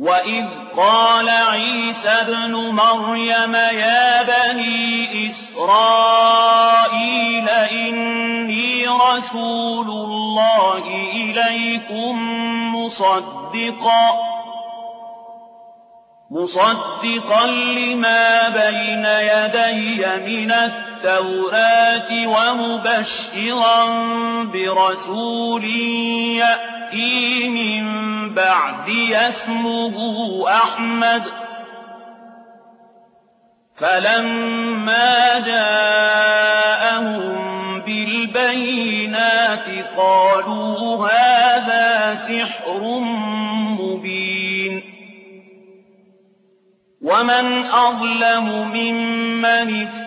وإذ قال عيسى ابْنُ مريم يا بني إسرائيل إني رسول الله إليكم مصدقا مصدقا لما بين يدي من التوراة ومبشرا برسول يأتي من بعد اسمه أحمد فلما جاءهم بالبينات قالوا هذا سحر مبين ومن أظلم ممن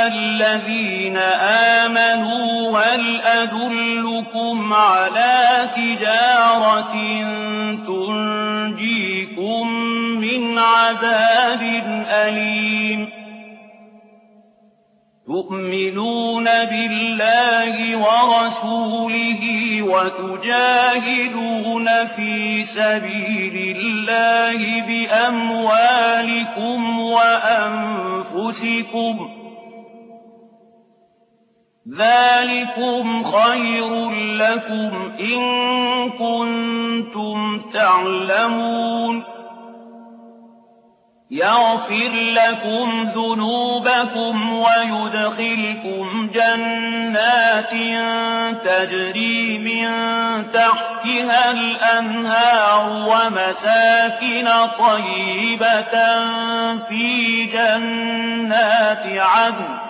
أيها الذين آمنوا هل أدلكم على تجارة تنجيكم من عذاب أليم؟ تؤمنون بالله ورسوله وتجاهدون في سبيل الله بأموالكم وأنفسكم. ذلكم خير لكم إن كنتم تعلمون يغفر لكم ذنوبكم ويدخلكم جنات تجري من تحتها الأنهار ومساكن طيبة في جنات عدن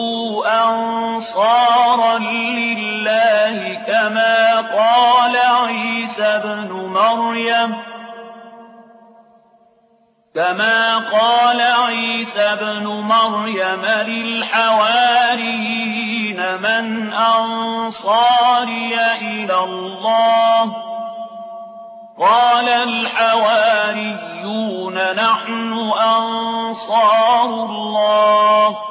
أنصارا لله كما قال عيسى ابْنُ مريم. كما قال عيسى ابن مريم للحواريين من أنصاري إلى الله. قال الحواريون نحن أنصار الله.